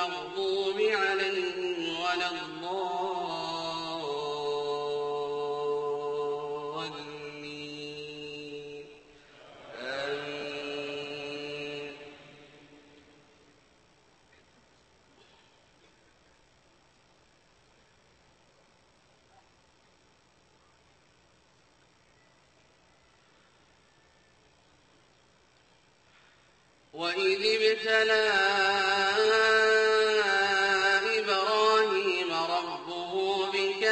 المغضوب عليهم ولا آمين. وإذ ابتلى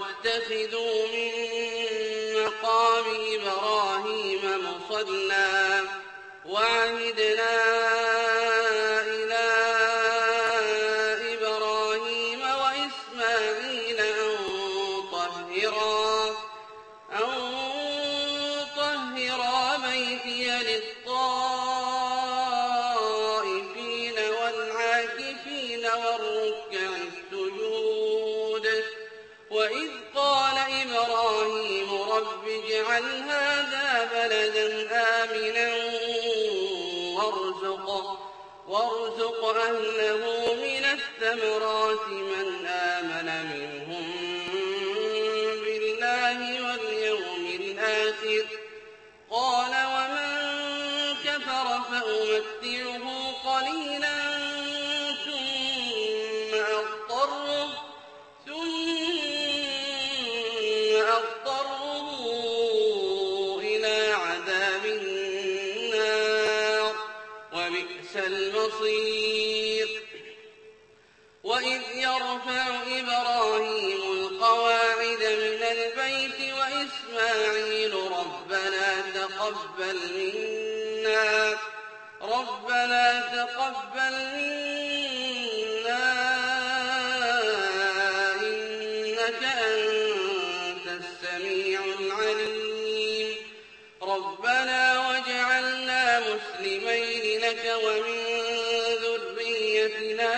واتخذوا من مقام إبراهيم مصلى وعهدنا اجعل هذا بلدا آمنا وارزق وارزق أهله من الثمرات من آمن منهم بالله واليوم الآخر. قال ومن كفر فأمتعه المصير وإذ يرفع إبراهيم القواعد من البيت وإسماعيل ربنا تقبل منا. ذريتنا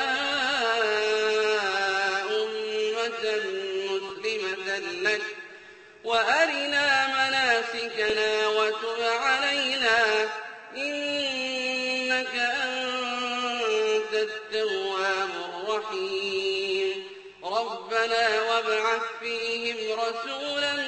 أمة مسلمة لك وأرنا مناسكنا وتب علينا إنك أنت التواب الرحيم ربنا وابعث فيهم رسولا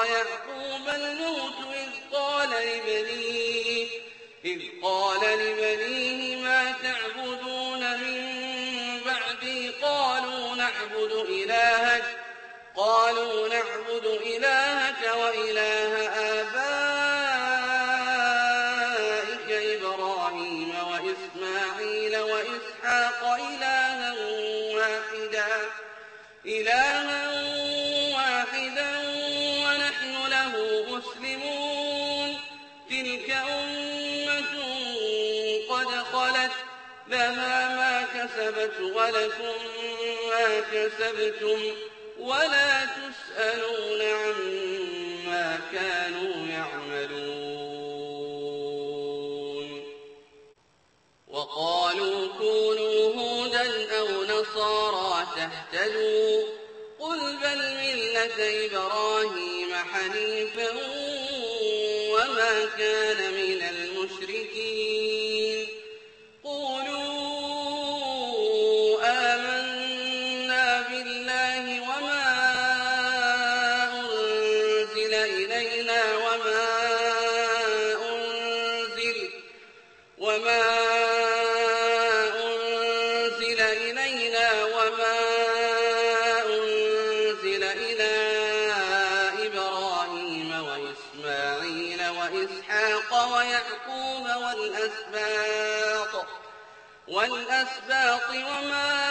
حضر خلت لها ما كسبت ولكم ما كسبتم ولا تسألون عما كانوا يعملون. وقالوا كونوا هودا أو نصارى تهتدوا. قل بل ملة إبراهيم حنيفا وما كان من وما أنزل إلينا وما أنزل إلى إبراهيم وإسماعيل وإسحاق ويعقوب والأسباط والأسباط وما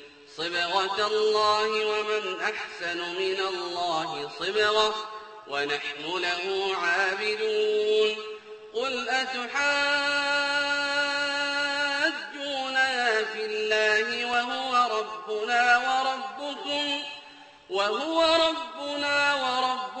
صبغة الله ومن أحسن من الله صبغة ونحن له عابدون. قل أتحاجوننا في الله وهو ربنا وربكم وهو ربنا وربكم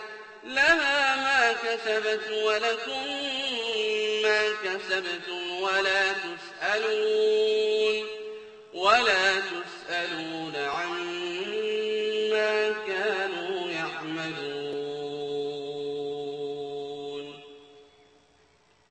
لها ما كسبت ولكم ما كسبتم ولا تسألون ولا تسألون عما